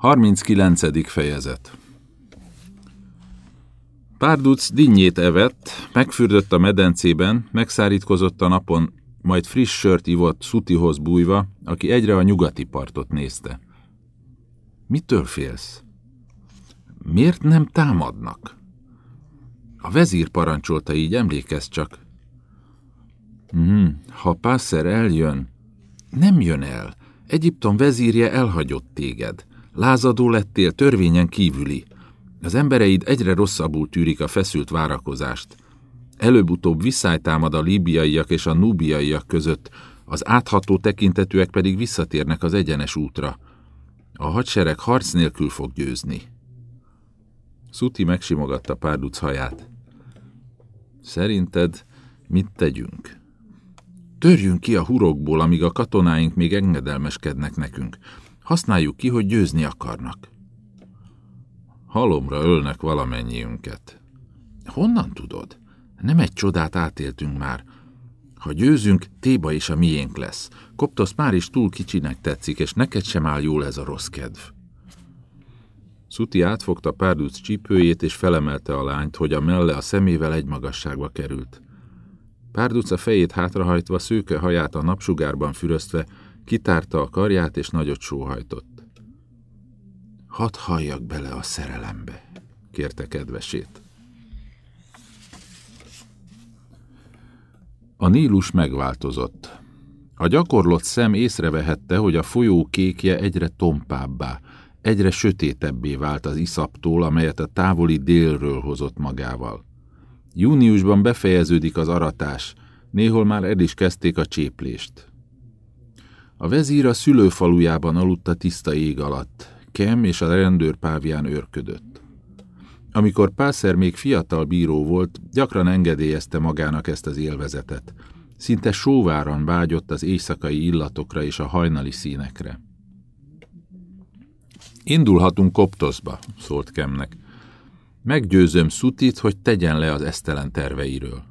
39. fejezet Párduc dinnyét evett, megfürdött a medencében, megszárítkozott a napon, majd friss sört ivott Szutihoz bújva, aki egyre a nyugati partot nézte. Mitől félsz? Miért nem támadnak? A vezír parancsolta így, emlékezz csak. Hmm, ha Pászer eljön, nem jön el. Egyiptom vezírje elhagyott téged. Lázadó lettél, törvényen kívüli. Az embereid egyre rosszabbul tűrik a feszült várakozást. Előbb-utóbb visszájtámad a líbiaiak és a núbiaiak között, az átható tekintetűek pedig visszatérnek az egyenes útra. A hadsereg harc nélkül fog győzni. Szuti megsimogatta párduc haját. Szerinted mit tegyünk? Törjünk ki a hurokból, amíg a katonáink még engedelmeskednek nekünk. Használjuk ki, hogy győzni akarnak. Halomra ölnek valamennyiünket. Honnan tudod? Nem egy csodát átéltünk már. Ha győzünk, Téba is a miénk lesz. Koptosz már is túl kicsinek tetszik, és neked sem áll jól ez a rossz kedv. Szuti átfogta párduc csípőjét, és felemelte a lányt, hogy a melle a szemével egy magasságba került. Párduc a fejét hátrahajtva, szőke haját a napsugárban füröztve, kitárta a karját, és nagyot sóhajtott. Hadd halljak bele a szerelembe, kérte kedvesét. A Nílus megváltozott. A gyakorlott szem észrevehette, hogy a folyó kékje egyre tompábbá, egyre sötétebbé vált az iszaptól, amelyet a távoli délről hozott magával. Júniusban befejeződik az aratás, néhol már el is kezdték a cséplést. A vezír a szülőfalujában aludt a tiszta ég alatt, Kem és a rendőr pávján őrködött. Amikor Pászer még fiatal bíró volt, gyakran engedélyezte magának ezt az élvezetet. Szinte sóváran vágyott az éjszakai illatokra és a hajnali színekre. Indulhatunk Koptoszba, szólt Kemnek. Meggyőzöm Szutit, hogy tegyen le az esztelen terveiről.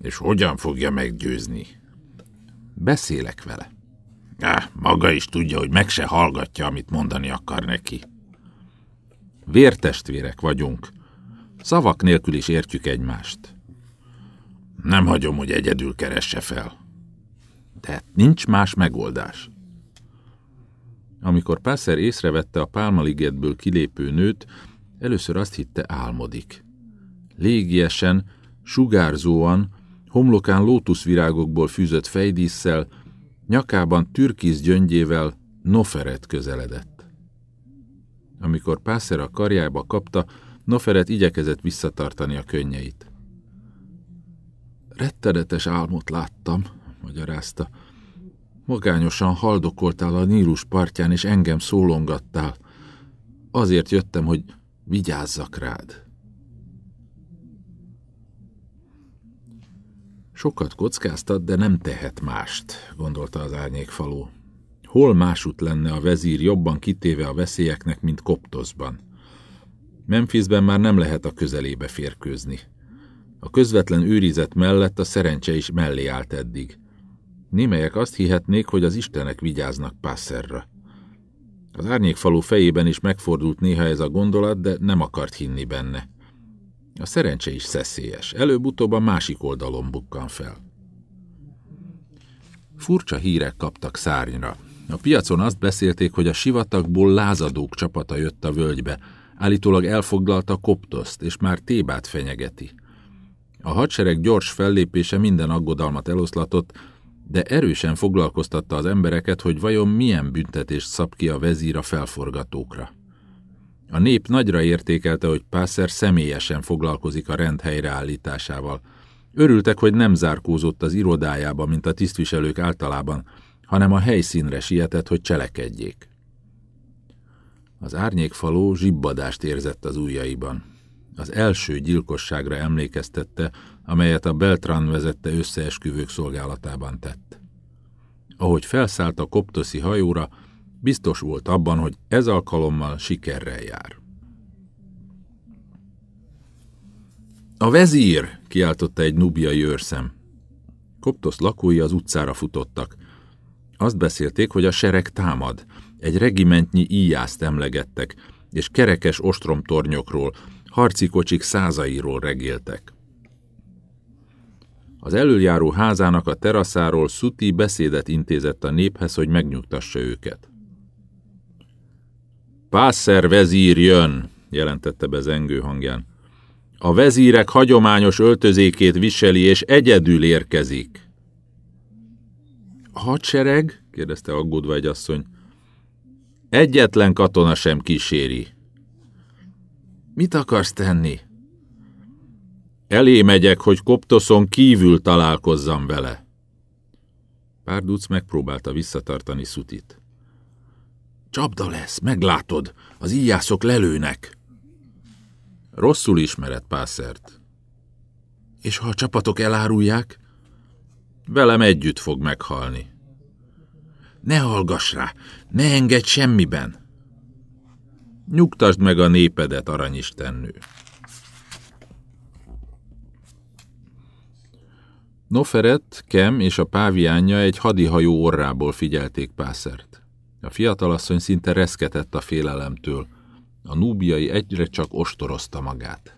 És hogyan fogja meggyőzni? Beszélek vele. Á, maga is tudja, hogy meg se hallgatja, amit mondani akar neki. Vértestvérek vagyunk. Szavak nélkül is értjük egymást. Nem hagyom, hogy egyedül keresse fel. De nincs más megoldás. Amikor Pászer észrevette a pálmaligetből kilépő nőt, először azt hitte álmodik. Légiesen, sugárzóan, homlokán lótuszvirágokból fűzött fejdísszel, nyakában türkiz gyöngyével Noferet közeledett. Amikor Pászer a karjába kapta, Noferet igyekezett visszatartani a könnyeit. Rettenetes álmot láttam, magyarázta. Magányosan haldokoltál a Nílus partján, és engem szólongattál. Azért jöttem, hogy vigyázzak rád. Sokat kockáztat, de nem tehet mást, gondolta az árnyékfaló. Hol másút lenne a vezír jobban kitéve a veszélyeknek, mint Koptoszban? Memphisben már nem lehet a közelébe férkőzni. A közvetlen őrizet mellett a szerencse is mellé állt eddig. Némelyek azt hihetnék, hogy az istenek vigyáznak Pásszerra. Az árnyékfalú fejében is megfordult néha ez a gondolat, de nem akart hinni benne. A szerencse is szeszélyes. Előbb-utóbb a másik oldalon bukkan fel. Furcsa hírek kaptak szárnyra. A piacon azt beszélték, hogy a sivatagból lázadók csapata jött a völgybe. Állítólag elfoglalta Koptoszt, és már Tébát fenyegeti. A hadsereg gyors fellépése minden aggodalmat eloszlatott, de erősen foglalkoztatta az embereket, hogy vajon milyen büntetést szab ki a vezír a felforgatókra. A nép nagyra értékelte, hogy Pászer személyesen foglalkozik a rend helyreállításával. Örültek, hogy nem zárkózott az irodájába, mint a tisztviselők általában, hanem a helyszínre sietett, hogy cselekedjék. Az árnyékfaló zsibbadást érzett az ujjaiban. Az első gyilkosságra emlékeztette, amelyet a Beltran vezette összeesküvők szolgálatában tett. Ahogy felszállt a koptoszi hajóra, Biztos volt abban, hogy ez alkalommal sikerrel jár. A vezír! kiáltotta egy nubiai őrszem. Koptosz lakói az utcára futottak. Azt beszélték, hogy a sereg támad. Egy regimentnyi íjászt emlegettek, és kerekes ostromtornyokról, harci kocsik százairól regéltek. Az előjáró házának a teraszáról Szuti beszédet intézett a néphez, hogy megnyugtassa őket. Pászer vezír jön, jelentette be zengő hangján. A vezírek hagyományos öltözékét viseli, és egyedül érkezik. A hadsereg? kérdezte aggódva egy asszony. Egyetlen katona sem kíséri. Mit akarsz tenni? Elé megyek, hogy Koptoszon kívül találkozzam vele. Párduc megpróbálta visszatartani Szutit. Csapda lesz, meglátod, az íjászok lelőnek. Rosszul ismered Pászert. És ha a csapatok elárulják? Velem együtt fog meghalni. Ne hallgass rá, ne engedj semmiben. Nyugtasd meg a népedet, aranyistennő. Noferet, Kem és a páviánja egy hadihajó orrából figyelték Pászert. A fiatalasszony szinte reszketett a félelemtől. A núbiai egyre csak ostorozta magát.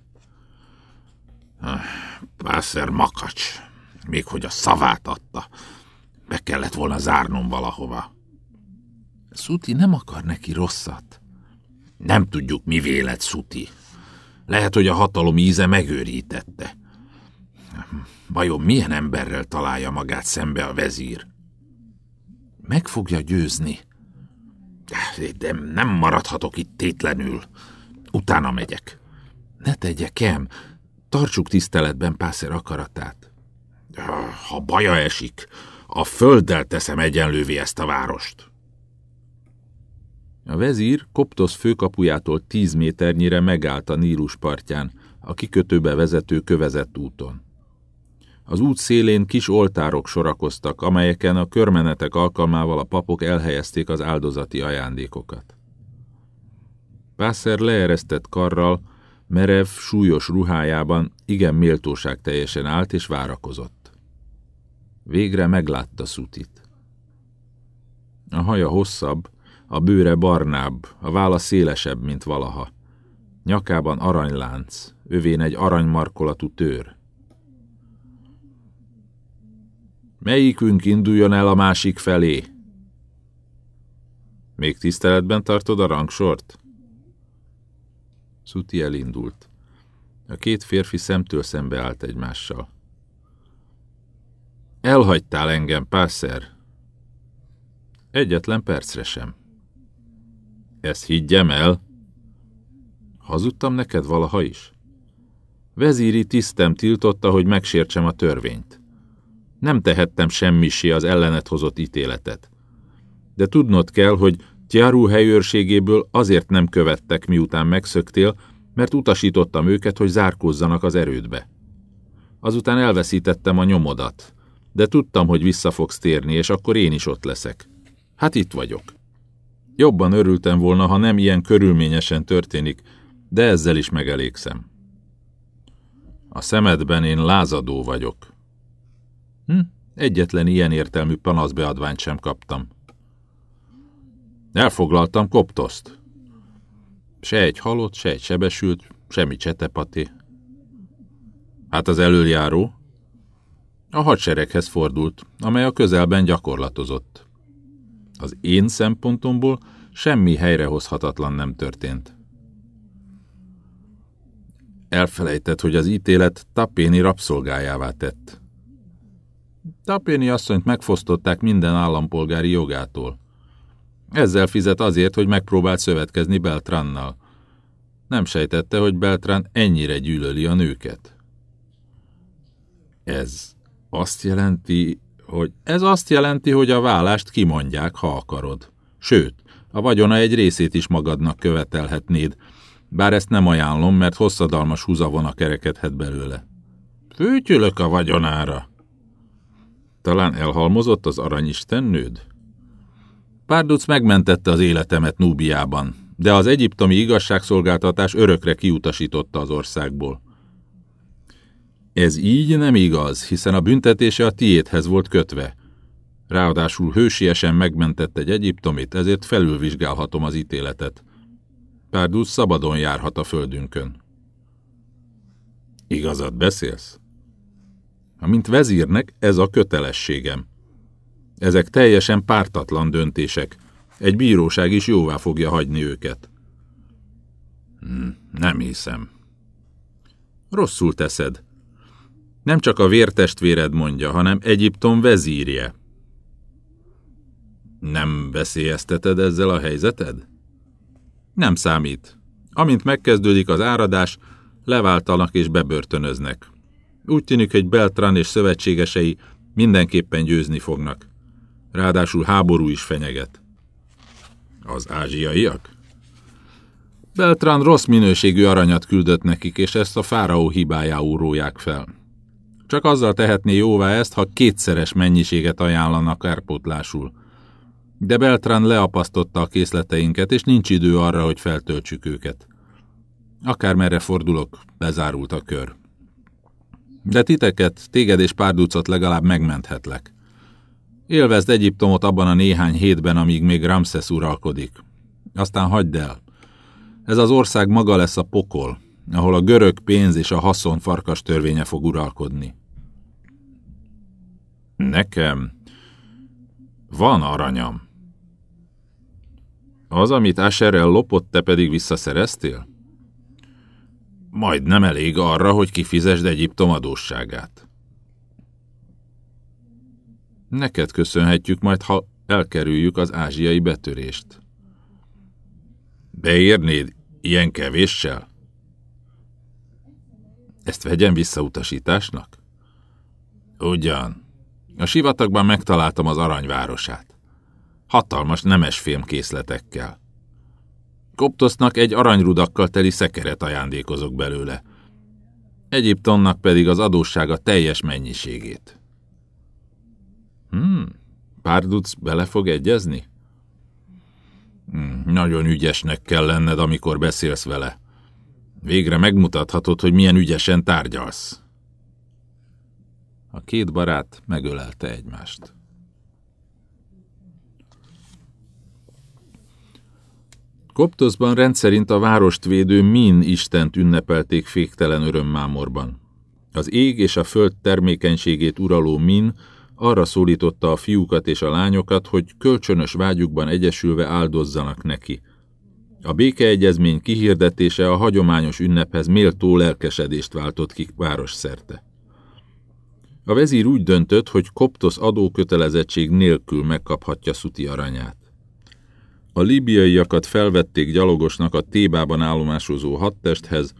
Pászer makacs, még hogy a szavát adta. Be kellett volna zárnom valahova. Szuti nem akar neki rosszat. Nem tudjuk, mi vélet Szuti. Lehet, hogy a hatalom íze megőrítette. Vajon milyen emberrel találja magát szembe a vezír? Meg fogja győzni. De nem maradhatok itt tétlenül. Utána megyek. Ne tegye, Kem. Tartsuk tiszteletben Pászer akaratát. Ha baja esik, a földdel teszem egyenlővé ezt a várost. A vezír Koptosz főkapujától tíz méternyire megállt a Nílus partján, a kikötőbe vezető kövezett úton. Az út szélén kis oltárok sorakoztak, amelyeken a körmenetek alkalmával a papok elhelyezték az áldozati ajándékokat. Pászer leeresztett karral, merev, súlyos ruhájában igen méltóság teljesen állt és várakozott. Végre meglátta Szutit. A haja hosszabb, a bőre barnább, a válla szélesebb, mint valaha. Nyakában aranylánc, övén egy aranymarkolatú tőr. Melyikünk induljon el a másik felé? Még tiszteletben tartod a rangsort? Szuti elindult. A két férfi szemtől szembe állt egymással. Elhagytál engem, pászer? Egyetlen percre sem. Ezt higgyem el. Hazudtam neked valaha is? Vezíri tisztem tiltotta, hogy megsértsem a törvényt. Nem tehettem semmisé az ellenet hozott ítéletet. De tudnod kell, hogy Tjárú helyőrségéből azért nem követtek, miután megszöktél, mert utasítottam őket, hogy zárkózzanak az erődbe. Azután elveszítettem a nyomodat, de tudtam, hogy vissza fogsz térni, és akkor én is ott leszek. Hát itt vagyok. Jobban örültem volna, ha nem ilyen körülményesen történik, de ezzel is megelégszem. A szemedben én lázadó vagyok. Hm? Egyetlen ilyen értelmű panaszbeadványt sem kaptam. Elfoglaltam koptoszt. Se egy halott, se egy sebesült, semmi csetepati. Hát az előjáró? A hadsereghez fordult, amely a közelben gyakorlatozott. Az én szempontomból semmi helyrehozhatatlan nem történt. Elfelejtett, hogy az ítélet Tapéni rabszolgájává tett. Tapéni asszonyt megfosztották minden állampolgári jogától. Ezzel fizet azért, hogy megpróbált szövetkezni Beltrannal. Nem sejtette, hogy Beltran ennyire gyűlöli a nőket. Ez azt jelenti, hogy ez azt jelenti, hogy a vállást kimondják, ha akarod. Sőt, a vagyona egy részét is magadnak követelhetnéd, bár ezt nem ajánlom, mert hosszadalmas húzavona kerekedhet belőle. Főtyülök a vagyonára. Talán elhalmozott az aranyisten nőd? Párduc megmentette az életemet Núbiában, de az egyiptomi igazságszolgáltatás örökre kiutasította az országból. Ez így nem igaz, hiszen a büntetése a tiédhez volt kötve. Ráadásul hősiesen megmentett egy egyiptomit, ezért felülvizsgálhatom az ítéletet. Párdusz szabadon járhat a földünkön. Igazat beszélsz? Mint vezírnek ez a kötelességem. Ezek teljesen pártatlan döntések. Egy bíróság is jóvá fogja hagyni őket. Hm, nem hiszem. Rosszul teszed. Nem csak a vértestvéred mondja, hanem Egyiptom vezírje. Nem veszélyezteted ezzel a helyzeted? Nem számít. Amint megkezdődik az áradás, leváltanak és bebörtönöznek. Úgy tűnik, hogy Beltran és szövetségesei mindenképpen győzni fognak. Ráadásul háború is fenyeget. Az ázsiaiak? Beltran rossz minőségű aranyat küldött nekik, és ezt a fáraó hibájául róják fel. Csak azzal tehetné jóvá ezt, ha kétszeres mennyiséget ajánlanak kárpótlásul. De Beltran leapasztotta a készleteinket, és nincs idő arra, hogy feltöltsük őket. Akármerre fordulok, bezárult a kör. De titeket, téged és párducot legalább megmenthetlek. Élvezd Egyiptomot abban a néhány hétben, amíg még Ramszesz uralkodik. Aztán hagyd el. Ez az ország maga lesz a pokol, ahol a görög pénz és a haszon farkas törvénye fog uralkodni. Nekem van aranyam. Az, amit Asherrel lopott, te pedig visszaszereztél? Majd nem elég arra, hogy kifizesd Egyiptom adósságát. Neked köszönhetjük majd, ha elkerüljük az ázsiai betörést. Beérnéd ilyen kevéssel? Ezt vegyem visszautasításnak? Ugyan. A sivatagban megtaláltam az aranyvárosát. Hatalmas nemes fémkészletekkel. Koptosznak egy aranyrudakkal teli szekeret ajándékozok belőle. Egyiptomnak pedig az adóssága teljes mennyiségét. Hmm, Párduc bele fog egyezni? Hmm, nagyon ügyesnek kell lenned, amikor beszélsz vele. Végre megmutathatod, hogy milyen ügyesen tárgyalsz. A két barát megölelte egymást. Koptoszban rendszerint a várost védő Min istent ünnepelték féktelen örömmámorban. Az ég és a föld termékenységét uraló Min arra szólította a fiúkat és a lányokat, hogy kölcsönös vágyukban egyesülve áldozzanak neki. A békeegyezmény kihirdetése a hagyományos ünnephez méltó lelkesedést váltott ki város szerte. A vezír úgy döntött, hogy Koptosz adókötelezettség nélkül megkaphatja Szuti aranyát. A líbiaiakat felvették gyalogosnak a Tébában állomásozó hadtesthez,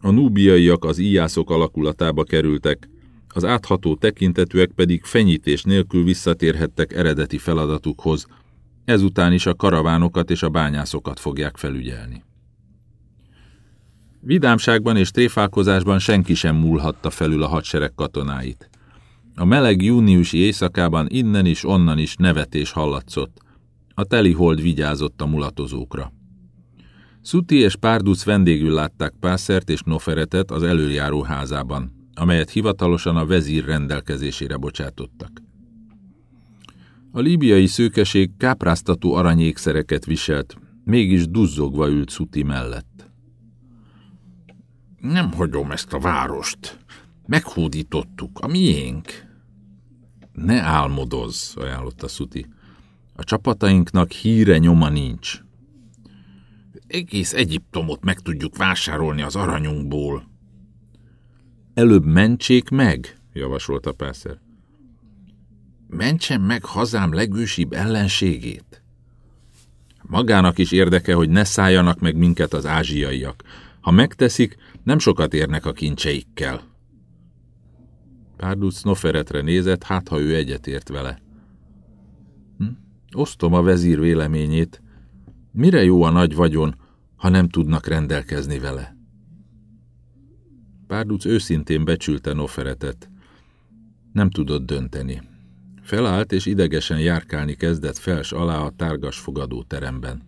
a núbiaiak az íjászok alakulatába kerültek, az átható tekintetűek pedig fenyítés nélkül visszatérhettek eredeti feladatukhoz, ezután is a karavánokat és a bányászokat fogják felügyelni. Vidámságban és tréfálkozásban senki sem múlhatta felül a hadsereg katonáit. A meleg júniusi éjszakában innen is, onnan is nevetés hallatszott. A teli hold vigyázott a mulatozókra. Szuti és Párduc vendégül látták Pászert és Noferetet az előjáró házában, amelyet hivatalosan a vezír rendelkezésére bocsátottak. A líbiai szőkeség kápráztató aranyékszereket viselt, mégis duzzogva ült Szuti mellett. Nem hagyom ezt a várost. Meghódítottuk, a miénk. Ne álmodozz, ajánlotta Szuti. A csapatainknak híre nyoma nincs. Egész Egyiptomot meg tudjuk vásárolni az aranyunkból. Előbb mentsék meg, javasolta Pászer. Mentsen meg hazám legősibb ellenségét. Magának is érdeke, hogy ne szálljanak meg minket az ázsiaiak. Ha megteszik, nem sokat érnek a kincseikkel. Párduc Noferetre nézett, hát ha ő egyetért vele. Osztom a vezír véleményét. Mire jó a nagy vagyon, ha nem tudnak rendelkezni vele? Párduc őszintén becsülte Noferetet. Nem tudott dönteni. Felállt és idegesen járkálni kezdett fels alá a tárgas fogadóteremben.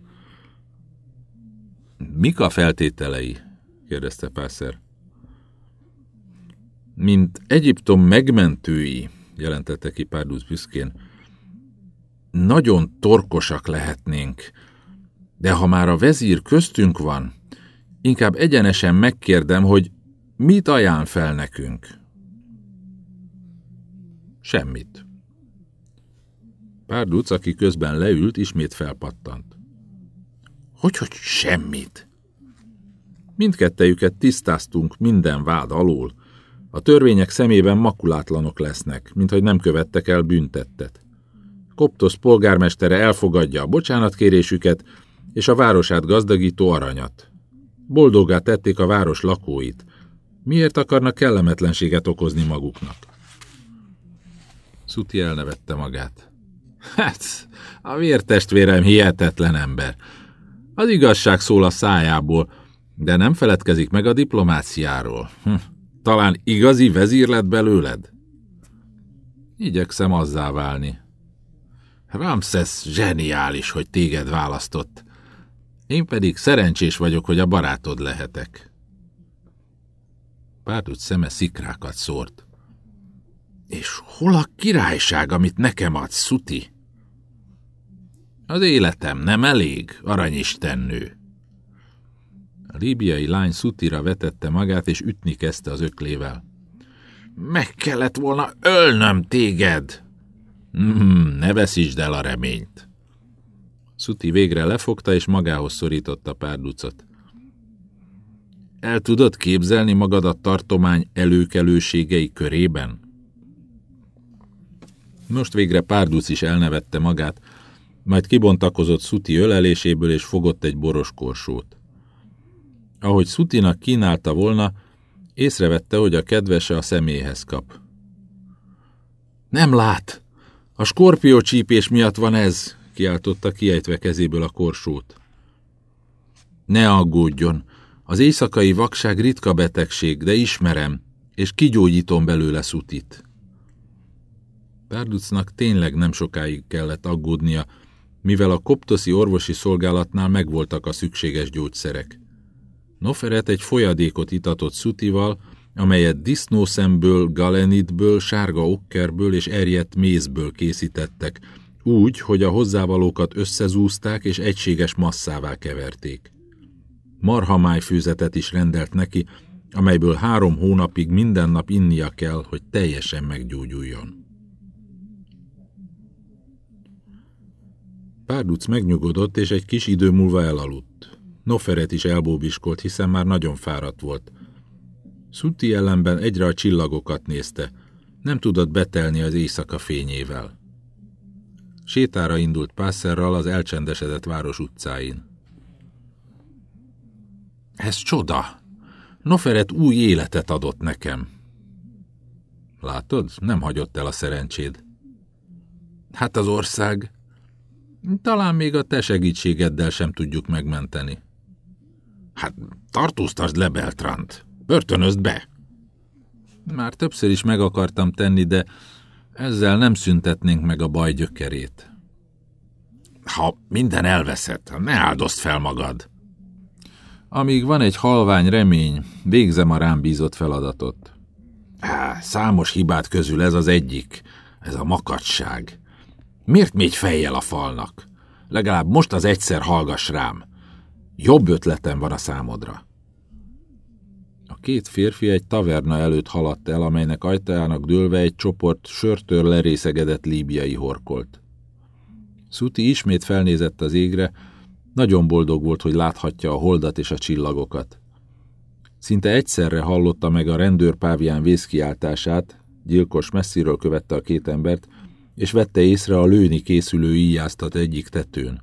Mik a feltételei? kérdezte Pászer. Mint Egyiptom megmentői, jelentette ki Párduc büszkén, nagyon torkosak lehetnénk, de ha már a vezír köztünk van, inkább egyenesen megkérdem, hogy mit ajánl fel nekünk. Semmit. Párduc, aki közben leült, ismét felpattant. Hogy, hogy semmit? Mindkettejüket tisztáztunk minden vád alól. A törvények szemében makulátlanok lesznek, mint hogy nem követtek el büntettet. Koptosz polgármestere elfogadja a bocsánatkérésüket és a városát gazdagító aranyat. Boldogá tették a város lakóit. Miért akarnak kellemetlenséget okozni maguknak? Szuti elnevette magát. Hát, a vértestvérem hihetetlen ember. Az igazság szól a szájából, de nem feledkezik meg a diplomáciáról. Hm, talán igazi vezír lett belőled? Igyekszem azzá válni. Ramses zseniális, hogy téged választott. Én pedig szerencsés vagyok, hogy a barátod lehetek. Párduc szeme szikrákat szórt. És hol a királyság, amit nekem adsz, Szuti? Az életem nem elég, aranyistennő. A líbiai lány Szutira vetette magát, és ütni kezdte az öklével. Meg kellett volna ölnöm téged! Mm, ne veszítsd el a reményt. Szuti végre lefogta, és magához szorította párducot. El tudod képzelni magad a tartomány előkelőségei körében? Most végre párduc is elnevette magát, majd kibontakozott Szuti öleléséből, és fogott egy boros korsót. Ahogy Szutinak kínálta volna, észrevette, hogy a kedvese a személyhez kap. Nem lát! A skorpió csípés miatt van ez, kiáltotta kiejtve kezéből a korsót. Ne aggódjon, az éjszakai vakság ritka betegség, de ismerem, és kigyógyítom belőle Szutit. Párducnak tényleg nem sokáig kellett aggódnia, mivel a koptoszi orvosi szolgálatnál megvoltak a szükséges gyógyszerek. Noferet egy folyadékot itatott szutival, amelyet disznószemből, galenitből, sárga okkerből és erjedt mézből készítettek, úgy, hogy a hozzávalókat összezúzták és egységes masszává keverték. Marhamájfőzetet is rendelt neki, amelyből három hónapig minden nap innia kell, hogy teljesen meggyógyuljon. Párduc megnyugodott, és egy kis idő múlva elaludt. Noferet is elbóbiskolt, hiszen már nagyon fáradt volt. Szuti ellenben egyre a csillagokat nézte. Nem tudott betelni az éjszaka fényével. Sétára indult Pásszerral az elcsendesedett város utcáin. Ez csoda! Noferet új életet adott nekem. Látod, nem hagyott el a szerencséd. Hát az ország... Talán még a te segítségeddel sem tudjuk megmenteni. Hát tartóztasd le Beltrant, börtönözd be! Már többször is meg akartam tenni, de ezzel nem szüntetnénk meg a baj gyökerét. Ha minden elveszett, ne áldozd fel magad. Amíg van egy halvány remény, végzem a rám bízott feladatot. Há, számos hibát közül ez az egyik, ez a makacság. Miért mégy fejjel a falnak? Legalább most az egyszer hallgass rám. Jobb ötletem van a számodra. A két férfi egy taverna előtt haladt el, amelynek ajtajának dőlve egy csoport sörtől lerészegedett líbiai horkolt. Szuti ismét felnézett az égre, nagyon boldog volt, hogy láthatja a holdat és a csillagokat. Szinte egyszerre hallotta meg a rendőrpávián vészkiáltását, gyilkos messziről követte a két embert, és vette észre a lőni készülő íjáztat egyik tetőn.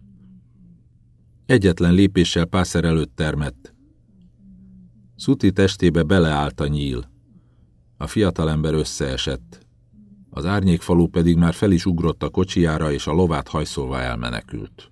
Egyetlen lépéssel Pászer előtt termett. Szuti testébe beleállt a nyíl. A fiatalember összeesett. Az árnyékfalú pedig már fel is ugrott a kocsijára, és a lovát hajszolva elmenekült.